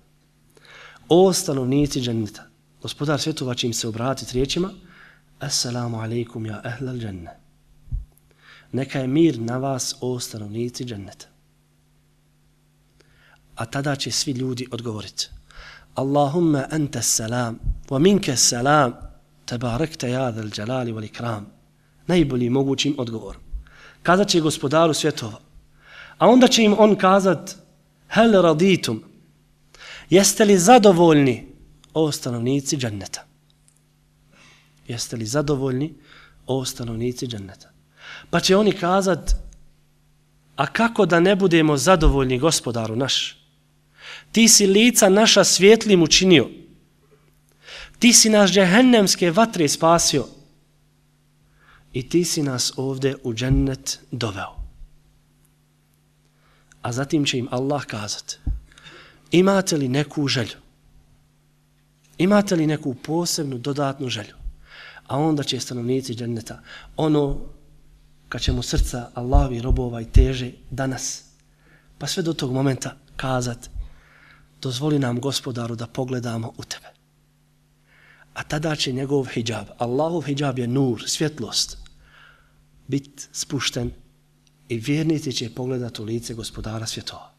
O stanovnici dženneta. Gospodar svjetova će im se obratiti riječima Assalamu alaikum ja ahlal dženne. Neka je mir na vas, o stanovnici dženneta a tada će svi ljudi odgovoriti. Allahumma anta salam, wa minka salam, tabarakta ja dhal jalali wal ikram. Najbolji mogućim odgovor. Kazat će gospodaru svjetova. A onda će im on kazat, Hel raditum. Jeste li zadovoljni o stanovnici dženneta? Jeste li zadovoljni o stanovnici dženneta? Pa će oni kazat, a kako da ne budemo zadovoljni gospodaru naš? Ti si lica naša svjetlim učinio. Ti si nas džehennemske vatre spasio. I ti si nas ovde u džennet doveo. A zatim će im Allah kazat, imate li neku želju? Imate li neku posebnu, dodatnu želju? A onda će stanovnici dženneta, ono kad će mu srca Allahovi robova i teže danas, pa sve do tog momenta kazat, dozvoli nam gospodaru da pogledamo u tebe. A tada će njegov hijab, Allahov hijab je nur, svjetlost, bit spušten i vjernici će pogledati u lice gospodara svjetova.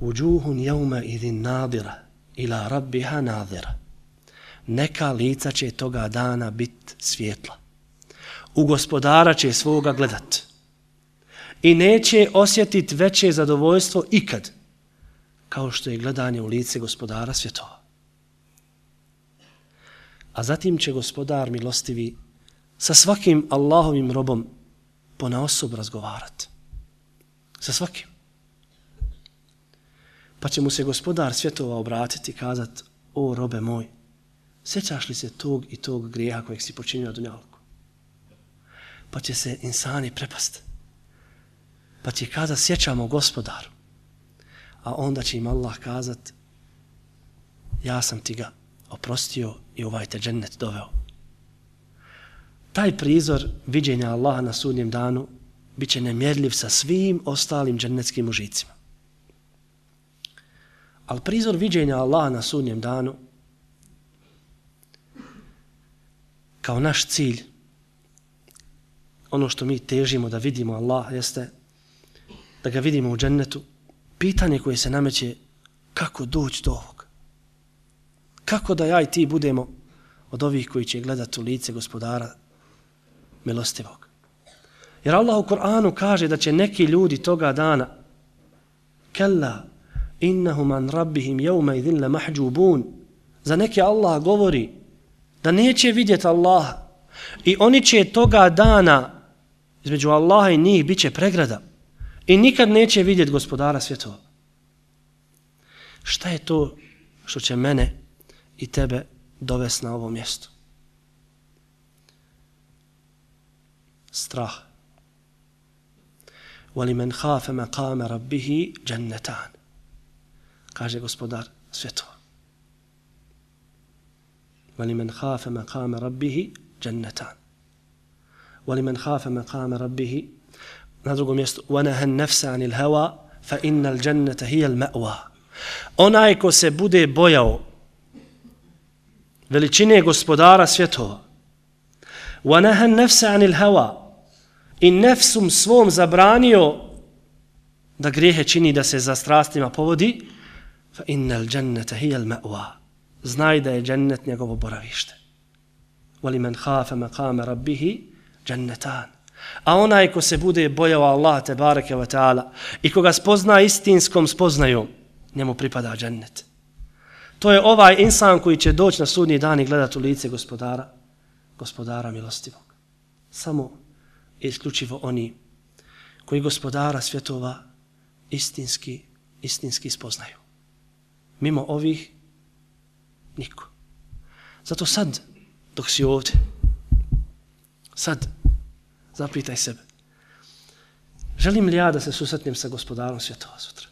Uđuhun jevme idin nadira ila rabbiha nadira. Neka lica će toga dana bit svjetla. U gospodara će svoga gledat. I neće osjetiti veće zadovoljstvo ikad, kao što je gledanje u lice gospodara svjetova. A zatim će gospodar milostivi sa svakim Allahovim robom po naosob razgovarati. Sa svakim. Pa će mu se gospodar svjetova obratiti i kazat, o robe moj, sjećaš li se tog i tog grijeha kojeg si počinio na dunjalku? Pa će se insani prepasti. Pa će kazat, sjećamo gospodaru. A onda će im Allah kazat, ja sam ti ga oprostio i ovaj te džennet doveo. Taj prizor viđenja Allaha na sudnjem danu bit će nemjerljiv sa svim ostalim džennetskim užicima. Ali prizor viđenja Allaha na sudnjem danu kao naš cilj ono što mi težimo da vidimo Allah jeste da ga vidimo u džennetu pitanje koje se nameće kako doći do ovog kako da ja i ti budemo od ovih koji će gledati u lice gospodara milostivog. Jer Allah u Koranu kaže da će neki ljudi toga dana kella innahum an rabbihim yawma idhin le mahđubun za neke Allah govori da neće vidjeti Allaha i oni će toga dana između Allaha i njih biće pregrada i nikad neće vidjeti gospodara svjetova. Šta je to što će mene i tebe dovesti na ovo mjesto? strah. وَلِمَنْ خَافَ مَقَامَ رَبِّهِ جَنَّتَانِ kaže gospodar svjetova. وَلِمَنْ خَافَ مَقَامَ رَبِّهِ جَنَّتَانِ وَلِمَنْ خَافَ مَقَامَ رَبِّهِ na drugom mjestu وَنَهَا النَّفْسَ عَنِ الْهَوَى فَإِنَّ الْجَنَّةَ هِيَ الْمَأْوَى onaj ko se bude bojao veličine gospodara svjetova وَنَهَا النَّفْسَ عَنِ الْهَوَى i nefsum svom zabranio da grijehe čini da se za strastima povodi, fa innal jannata hiya al-ma'wa. Znaj da je džennet njegovo boravište. Wali man khafa maqama rabbih jannatan. A onaj ko se bude bojao Allah te bareke ve taala i koga spozna istinskom spoznajom, njemu pripada džennet. To je ovaj insan koji će doći na sudnji dan i gledati u lice gospodara, gospodara milostivog. Samo isključivo oni koji gospodara svjetova istinski, istinski spoznaju. Mimo ovih, niko. Zato sad, dok si ovdje, sad, zapitaj sebe, želim li ja da se susretnem sa gospodarom svjetova sutra?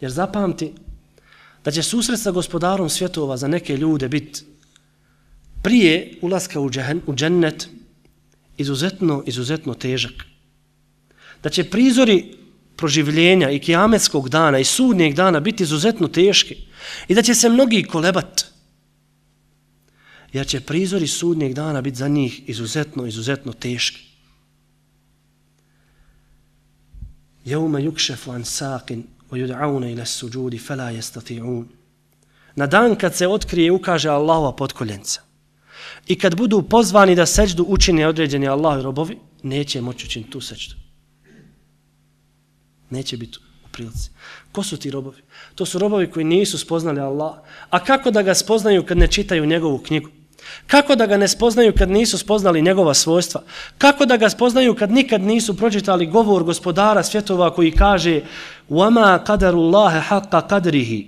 Jer zapamti da će susret sa gospodarom svjetova za neke ljude biti prije ulaska u, džehen, u džennet, izuzetno, izuzetno težak. Da će prizori proživljenja i kijametskog dana i sudnijeg dana biti izuzetno teški i da će se mnogi kolebat. Jer će prizori sudnjeg dana biti za njih izuzetno, izuzetno teški. Jevme yukšefu an saqin o yud'auna ila suđudi fela jestati'un. Na dan kad se otkrije i ukaže Allahova potkoljenca I kad budu pozvani da seđdu učine određeni Allah i robovi, neće moći učiniti tu seđdu. Neće biti u prilici. Ko su ti robovi? To su robovi koji nisu spoznali Allah. A kako da ga spoznaju kad ne čitaju njegovu knjigu? Kako da ga ne spoznaju kad nisu spoznali njegova svojstva? Kako da ga spoznaju kad nikad nisu pročitali govor gospodara svjetova koji kaže وَمَا قَدَرُ اللَّهَ حَقَّ قَدْرِهِ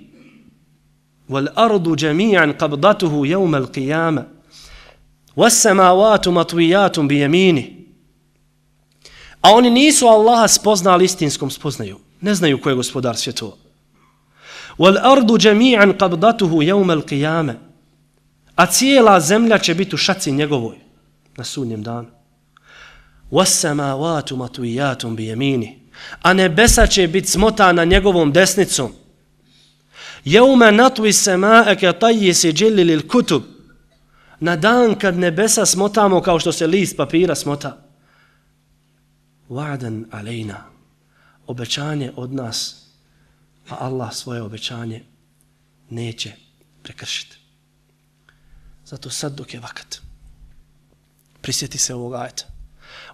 وَالْأَرْضُ جَمِيعًا قَبْضَتُهُ يَوْمَ الْقِيَامَ وَالسَّمَاوَاتُ مَطْوِيَاتٌ بِيَمِينِ A oni nisu Allaha spoznali istinskom spoznaju. Ne znaju ko je gospodar svjetova. وَالْأَرْضُ جَمِيعًا قَبْضَتُهُ يَوْمَ الْقِيَامَ A cijela zemlja će biti u šaci njegovoj na sudnjem danu. وَالسَّمَاوَاتُ مَطْوِيَاتٌ بِيَمِينِ A nebesa će biti smotana njegovom desnicom. Jeume natvi semae ke tajji si džili lil kutub. Na dan kad nebesa smotamo kao što se list papira smota. Wa'dan alejna. Obećanje od nas, a Allah svoje obećanje neće prekršiti. Zato sad dok je vakat. Prisjeti se ovog ajeta.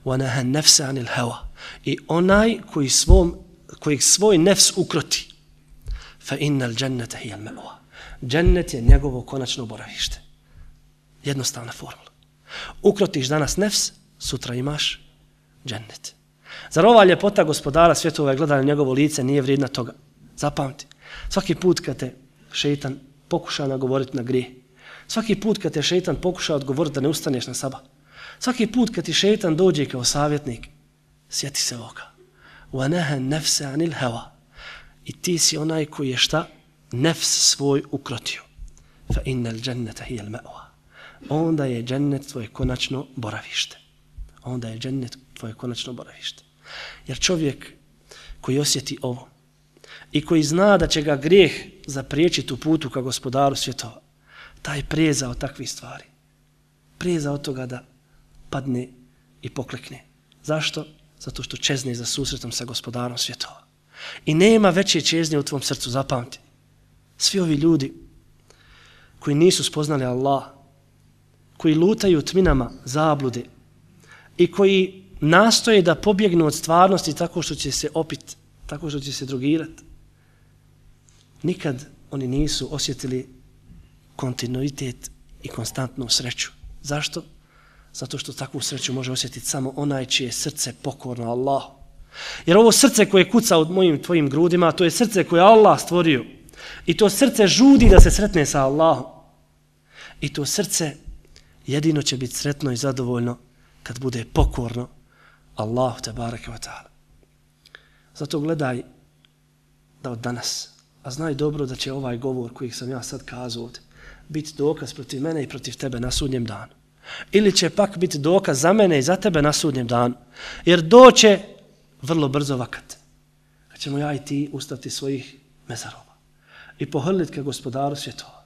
وَنَهَا نَفْسَ عَنِ الْهَوَا I onaj koji, svom, koji svoj nefs ukroti fa innal jannata hiya al ma'wa. Džennet je njegovo konačno boravište. Jednostavna formula. Ukrotiš danas nefs, sutra imaš džennet. Zar ova ljepota gospodara svjetova je gledala njegovo lice nije vrijedna toga? Zapamti. Svaki put kad te šeitan pokuša nagovoriti na grije, svaki put kad te šeitan pokuša odgovoriti da ne ustaneš na saba, svaki put kad ti šeitan dođe kao savjetnik, sjeti se ovoga. وَنَهَا نَفْسَ عَنِ الْهَوَا I ti si onaj koji je šta? Nefs svoj ukrotio. Fa innal jannata hiya al-ma'wa. Onda je džennet tvoje konačno boravište. Onda je džennet tvoje konačno boravište. Jer čovjek koji osjeti ovo i koji zna da će ga grijeh zapriječiti u putu ka gospodaru svjetova, taj preza od takvih stvari. Preza od toga da padne i poklekne. Zašto? Zato što čezne za susretom sa gospodarom svjetova. I nema veće čeznje u tvom srcu, zapamti. Svi ovi ljudi koji nisu spoznali Allah, koji lutaju tminama zablude i koji nastoje da pobjegnu od stvarnosti tako što će se opit, tako što će se drogirati, nikad oni nisu osjetili kontinuitet i konstantnu sreću. Zašto? Zato što takvu sreću može osjetiti samo onaj čije srce pokorno Allahu. Jer ovo srce koje kuca od mojim tvojim grudima, to je srce koje Allah stvorio. I to srce žudi da se sretne sa Allahom. I to srce jedino će biti sretno i zadovoljno kad bude pokorno Allahu te bareke ve taala. Zato gledaj da od danas, a znaj dobro da će ovaj govor koji sam ja sad kazao ovdje, biti dokaz protiv mene i protiv tebe na sudnjem danu. Ili će pak biti dokaz za mene i za tebe na sudnjem danu. Jer doće vrlo brzo vakat. Kad ćemo ja i ti ustati svojih mezarova i pohrliti ka gospodaru svjetova.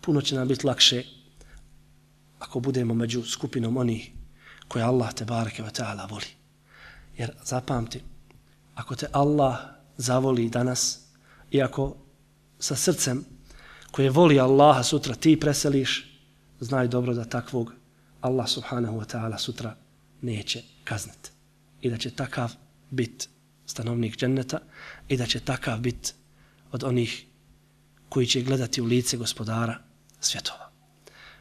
Puno će nam biti lakše ako budemo među skupinom onih koje Allah te bareke ve ta'ala voli. Jer zapamti, ako te Allah zavoli danas i ako sa srcem koje voli Allaha sutra ti preseliš, znaj dobro da takvog Allah subhanahu wa ta'ala sutra neće kazniti i da će takav bit stanovnik dženneta i da će takav bit od onih koji će gledati u lice gospodara svjetova.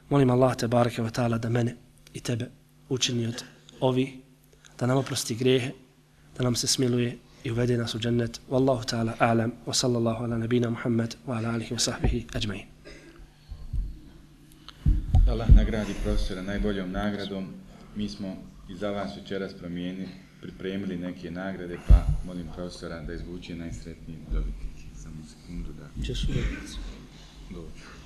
Molim Allah te barake wa ta'ala da mene i tebe učini od ovi, da nam oprosti grehe, da nam se smiluje i uvede nas u džennet. Wallahu ta'ala a'lam wa sallallahu ala nabina Muhammad wa ala alihi wa sahbihi ajma'in. Allah nagradi profesora najboljom nagradom. Mi smo i za vas večeras promijenili pripremili neke nagrade, pa molim profesora da izvuči najsretniji dobitnik. Samo sekundu da... Češ u Dođu.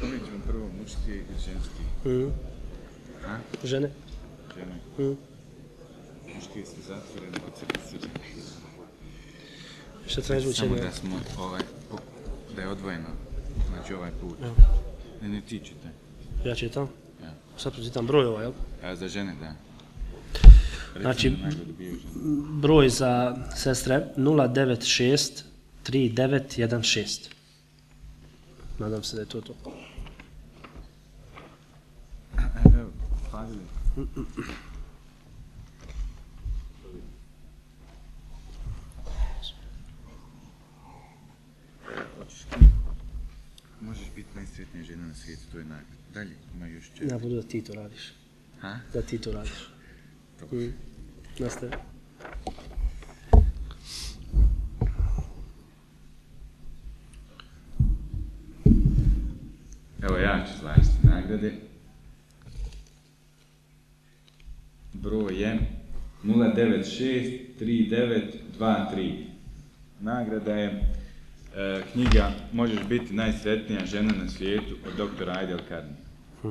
Kome ćemo prvo muški i ženski? Mm. A? Žene? Žene. Mm. Muški su zatvoreni, sebe su Šta traži Samo učenje? da smo, ovaj, da je odvojeno, znači ovaj put. Evo. Ne, ne, ti čite. Ja čitam. Ja. Sad pročitam broj ovaj, jel? A za žene, da. Znači, Recimo, žene. broj za sestre 096 3916. Nadam se da je to to. Evo, Fadili. Hoćeš knjigu? Možeš biti najsretnija žena na svijetu, to je nagrada. Dalje, ima još četiri. Ja budu da ti to radiš. Ha? Da ti to radiš. Mm. Nastavi. Evo ja ću zvaničiti nagrade. Broj je 0963923. Nagrada je e, knjiga Možeš biti najsretnija žena na svijetu od doktora Aidel Karni. E,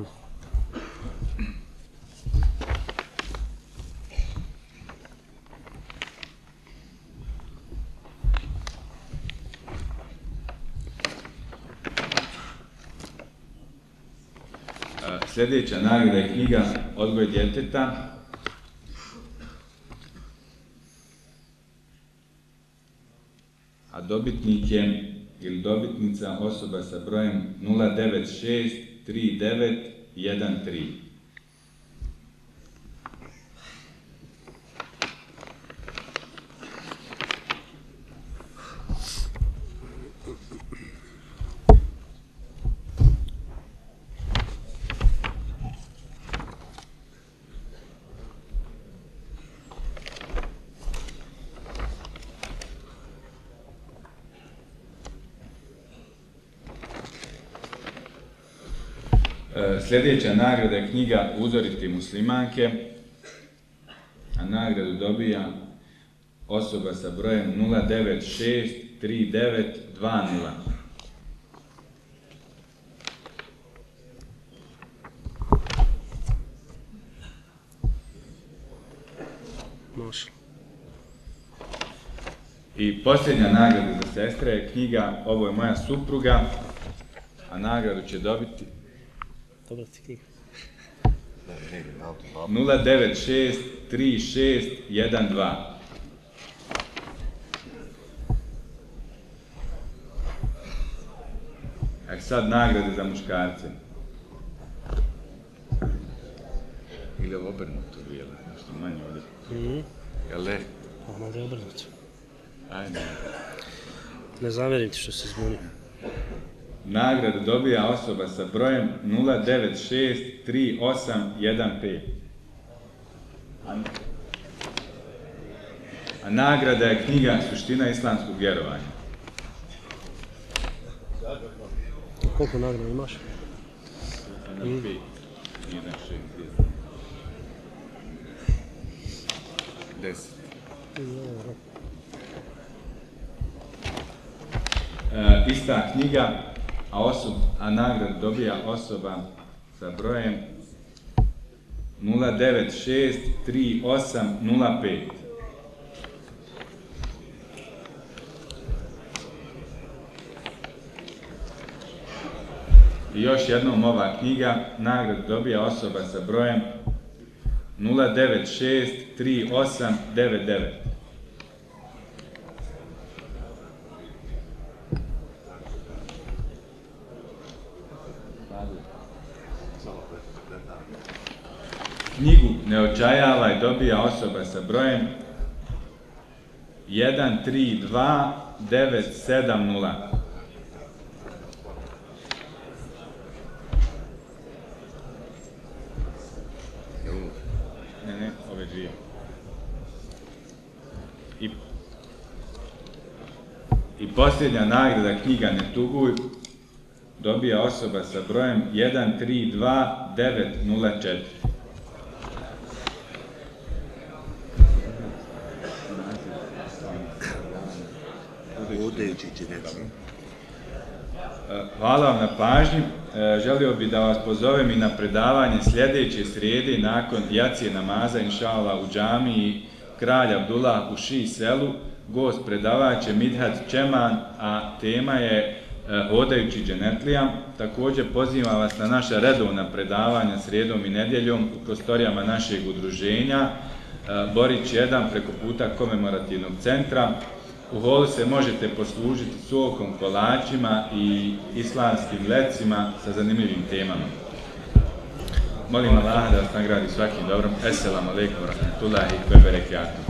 sljedeća nagrada je knjiga Odgoj djeteta. Dobitnik je ili dobitnica osoba sa brojem 0963913. Sljedeća nagrada je knjiga Uzoriti muslimanke, a nagradu dobija osoba sa brojem 0963920. Može. I posljednja nagrada za sestre je knjiga Ovo je moja supruga, a nagradu će dobiti Dobro ti knjiga. 0963612. A sad nagrade za muškarce. Ili ovo obrnuto bilo, nešto manje ovdje. Mhm. Jel ne? Pa malo je obrnuto. Ajde. Ne zamerim ti što se zbunio. Nagradu dobija osoba sa brojem 0963815. A, a nagrada je knjiga Suština islamskog vjerovanja. Koliko nagrada imaš? Jedan pet, jedan šest, jedan. Deset. E, ista knjiga, a, osob, a nagradu dobija osoba sa brojem 0963805. I još jednom ova knjiga, nagradu dobija osoba sa brojem 0963899. Knjigu ne očajavaj dobija osoba sa brojem 132970. Ne, ne, ove dvije. I, I posljednja nagrada knjiga Ne tuguj dobija osoba sa brojem 132904. Udajući nedavno. E, hvala vam na pažnji. E, želio bih da vas pozovem i na predavanje sljedeće srijede nakon jacije namaza, inšala, u džamiji Kralj Abdullah u Ši selu. Gost predavač je Midhat Čeman, a tema je e, hodajući dženetlija. Također pozivam vas na naša redovna predavanja srijedom i nedjeljom u prostorijama našeg udruženja Borić 1 preko puta komemorativnog centra. U holu se možete poslužiti sokom, kolačima i islamskim lecima sa zanimljivim temama. Molim Allah da vas nagradi svakim dobrom. Esselamu alaikum wa rahmatullahi wa barakatuh.